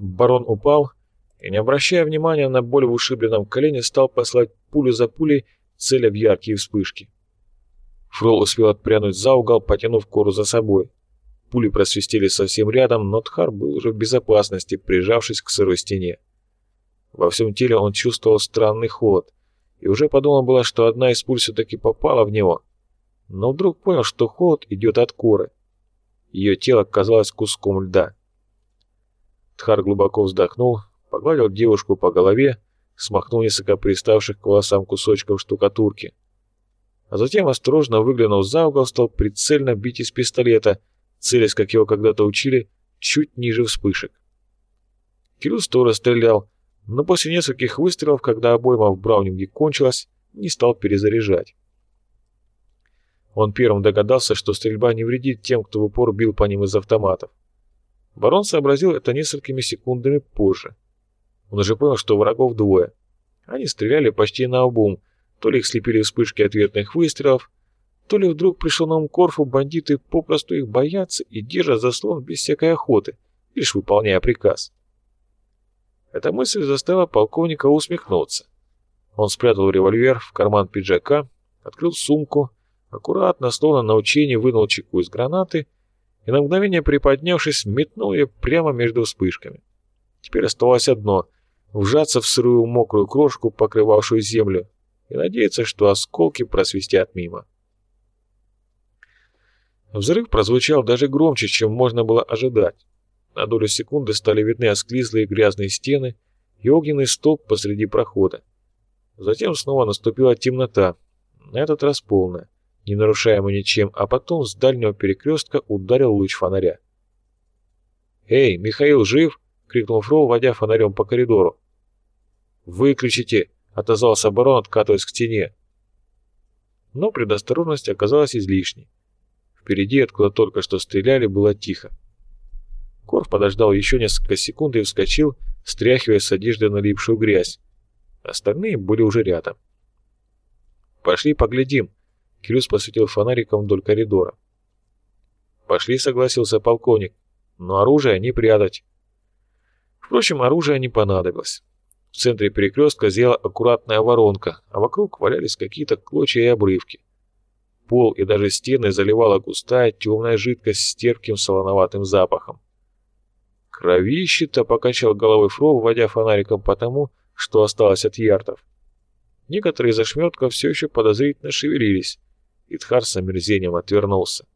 Барон упал и, не обращая внимания на боль в ушибленном колене, стал послать пулю за пулей, целя в яркие вспышки. Фрол успел отпрянуть за угол, потянув кору за собой. Пули просвистели совсем рядом, но Тхар был уже в безопасности, прижавшись к сырой стене. Во всем теле он чувствовал странный холод, и уже подумал было, что одна из пуль все-таки попала в него. Но вдруг понял, что холод идет от коры. Ее тело казалось куском льда. Тхар глубоко вздохнул, погладил девушку по голове, смахнул несколько приставших к волосам кусочков штукатурки. А затем, осторожно выглянув за угол, стал прицельно бить из пистолета, целясь, как его когда-то учили, чуть ниже вспышек. Кирюс тоже стрелял, но после нескольких выстрелов, когда обойма в Браунинге кончилась, не стал перезаряжать. Он первым догадался, что стрельба не вредит тем, кто в упор бил по ним из автоматов. Барон сообразил это несколькими секундами позже. Он уже понял, что врагов двое. Они стреляли почти на обум, то ли их слепили вспышки ответных выстрелов, то ли вдруг пришел на ум Корфу, бандиты попросту их боятся и держат заслон без всякой охоты, лишь выполняя приказ. Эта мысль заставила полковника усмехнуться. Он спрятал револьвер в карман пиджака, открыл сумку, аккуратно, словно на учении, вынул чеку из гранаты и на мгновение приподнявшись, метнул ее прямо между вспышками. Теперь оставалось одно — вжаться в сырую мокрую крошку, покрывавшую землю, и надеяться, что осколки просвистят мимо. Взрыв прозвучал даже громче, чем можно было ожидать. На долю секунды стали видны осклизлые грязные стены и огненный столб посреди прохода. Затем снова наступила темнота, на этот раз полная, не нарушаемая ничем, а потом с дальнего перекрестка ударил луч фонаря. «Эй, Михаил жив?» — крикнул Фрол, водя фонарем по коридору. «Выключите!» — отозвался барон, откатываясь к стене. Но предосторожность оказалась излишней. Впереди, откуда только что стреляли, было тихо. Корф подождал еще несколько секунд и вскочил, стряхивая с одежды налипшую грязь. Остальные были уже рядом. «Пошли поглядим», — Кирюс посветил фонариком вдоль коридора. «Пошли», — согласился полковник, — «но оружие не прятать». Впрочем, оружие не понадобилось. В центре перекрестка зияла аккуратная воронка, а вокруг валялись какие-то клочья и обрывки. Пол и даже стены заливала густая темная жидкость с терпким солоноватым запахом. «Кровище-то!» — покачал головой Фрол, вводя фонариком по тому, что осталось от яртов. Некоторые из ошметков все еще подозрительно шевелились, и Тхар с омерзением отвернулся.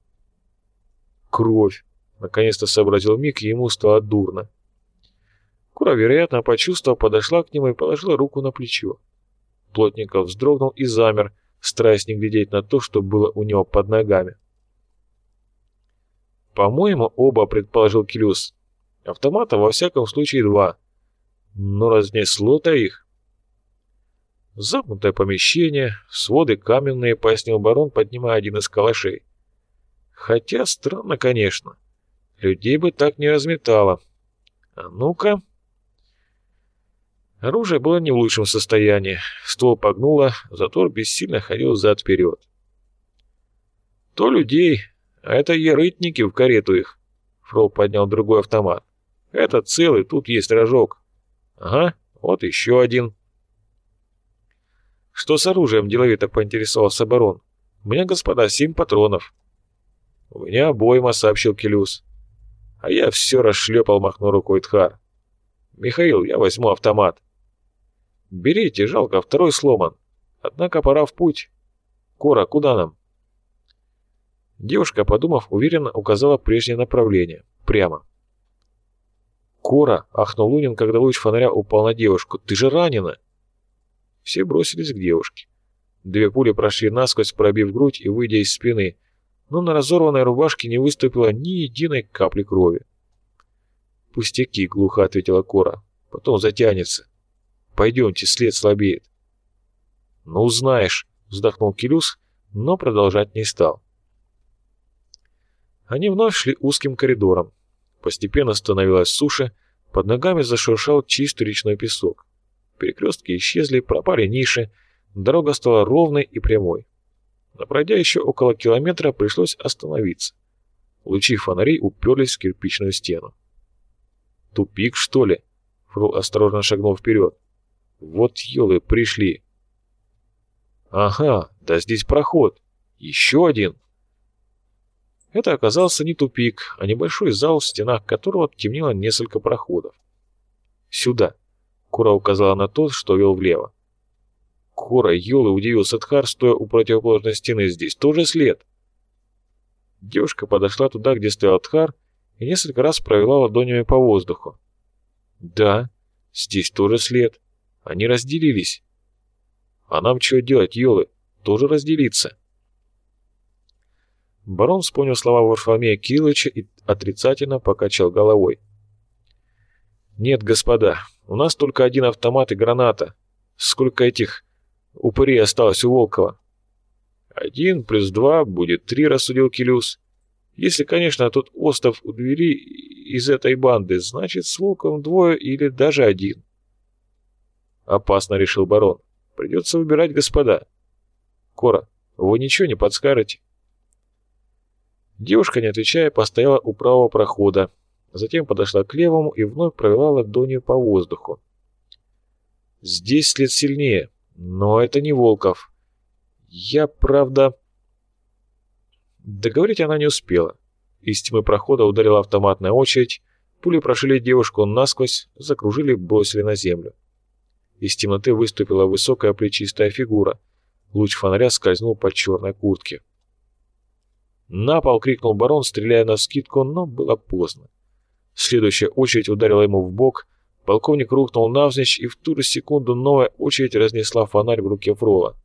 «Кровь!» — наконец-то сообразил Мик, и ему стало дурно. Кура, вероятно, почувствовав, подошла к нему и положила руку на плечо. Плотников вздрогнул и замер, стараясь не глядеть на то, что было у него под ногами. «По-моему, оба», — предположил Келюс. «Автомата во всяком случае два. Но разнесло-то их». «Замкнутое помещение, своды каменные», — пояснил барон, поднимая один из калашей. «Хотя странно, конечно. Людей бы так не разметало. А ну-ка...» Оружие было не в лучшем состоянии. Ствол погнуло, затор бессильно ходил взад-вперед. «То людей, а это ерытники в карету их». Фрол поднял другой автомат. «Это целый, тут есть рожок». «Ага, вот еще один». «Что с оружием?» – деловито поинтересовался барон. «У меня, господа, семь патронов». «У меня обойма», – сообщил Келюс. «А я все расшлепал», – махнул рукой Тхар. «Михаил, я возьму автомат». «Берите, жалко, второй сломан. Однако пора в путь. Кора, куда нам?» Девушка, подумав, уверенно указала прежнее направление. Прямо. «Кора!» — ахнул Лунин, когда луч фонаря упал на девушку. «Ты же ранена!» Все бросились к девушке. Две пули прошли насквозь, пробив грудь и выйдя из спины, но на разорванной рубашке не выступило ни единой капли крови. «Пустяки», — глухо ответила Кора. «Потом затянется». Пойдемте, след слабеет. Ну, знаешь, вздохнул Келюс, но продолжать не стал. Они вновь шли узким коридором. Постепенно становилось суше, под ногами зашуршал чистый речной песок. Перекрестки исчезли, пропали ниши, дорога стала ровной и прямой. Но пройдя еще около километра, пришлось остановиться. Лучи фонарей уперлись в кирпичную стену. Тупик, что ли? Фрол осторожно шагнул вперед. Вот елы пришли. Ага, да здесь проход. Еще один. Это оказался не тупик, а небольшой зал, в стенах которого темнело несколько проходов. «Сюда!» — Кура указала на тот, что вел влево. Кора, елы, удивился Тхар, стоя у противоположной стены. «Здесь тоже след!» Девушка подошла туда, где стоял Тхар, и несколько раз провела ладонями по воздуху. «Да, здесь тоже след. Они разделились. А нам что делать, елы? Тоже разделиться?» Барон вспомнил слова Варфоломея Кирилловича и отрицательно покачал головой. «Нет, господа, у нас только один автомат и граната. Сколько этих упырей осталось у Волкова?» «Один плюс два будет три», — рассудил Келюс. «Если, конечно, тот остов у двери из этой банды, значит, с Волковым двое или даже один». «Опасно», — решил барон. «Придется выбирать, господа». «Кора, вы ничего не подскажете?» Девушка, не отвечая, постояла у правого прохода, затем подошла к левому и вновь провела ладонью по воздуху. Здесь след сильнее, но это не Волков. Я, правда... Договорить она не успела. Из тьмы прохода ударила автоматная очередь, пули прошили девушку насквозь, закружили, бросили на землю. Из темноты выступила высокая плечистая фигура. Луч фонаря скользнул по черной куртке. «На пол!» — крикнул барон, стреляя на скидку, но было поздно. Следующая очередь ударила ему в бок, полковник рухнул навзничь, и в ту же секунду новая очередь разнесла фонарь в руке Фрола.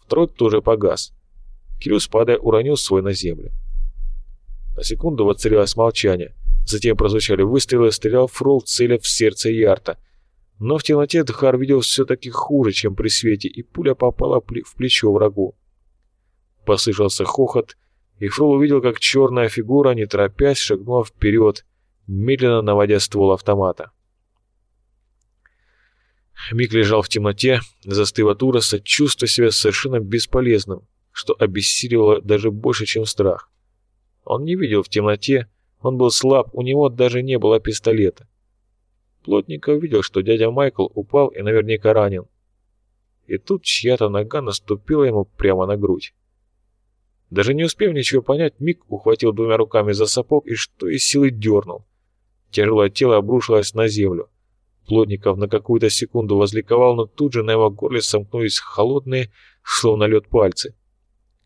Второй тоже погас. Кирюс, падая, уронил свой на землю. На секунду воцарилось молчание. Затем прозвучали выстрелы, стрелял Фрол, целя в сердце Ярта. Но в темноте Дхар видел все-таки хуже, чем при свете, и пуля попала в плечо врагу. Послышался хохот, и Фрол увидел, как черная фигура, не торопясь, шагнула вперед, медленно наводя ствол автомата. Мик лежал в темноте, застыв от ужаса, чувствуя себя совершенно бесполезным, что обессиливало даже больше, чем страх. Он не видел в темноте, он был слаб, у него даже не было пистолета. Плотников видел, что дядя Майкл упал и наверняка ранен. И тут чья-то нога наступила ему прямо на грудь. Даже не успев ничего понять, Мик ухватил двумя руками за сапог и что из силы дернул. Тяжелое тело обрушилось на землю. Плотников на какую-то секунду возликовал, но тут же на его горле сомкнулись холодные, словно лед пальцы.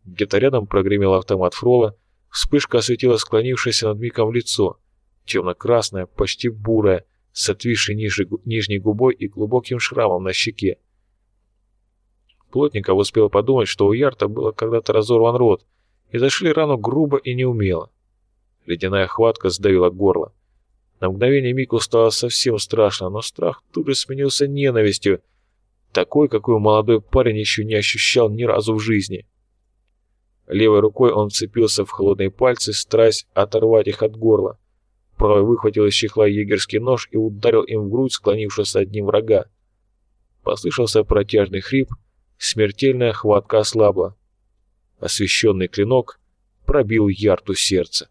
Где-то рядом прогремел автомат Фрола, вспышка осветила склонившееся над Миком лицо, темно-красное, почти бурое, с отвисшей нижней губой и глубоким шрамом на щеке. Плотников успел подумать, что у Ярта было когда-то разорван рот, и зашли рану грубо и неумело. Ледяная хватка сдавила горло. На мгновение Мику стало совсем страшно, но страх тут же сменился ненавистью, такой, какую молодой парень еще не ощущал ни разу в жизни. Левой рукой он вцепился в холодные пальцы, стараясь оторвать их от горла. Правой выхватил из чехла егерский нож и ударил им в грудь склонившегося одним врага. Послышался протяжный хрип, смертельная хватка ослабла освещенный клинок пробил ярту сердце.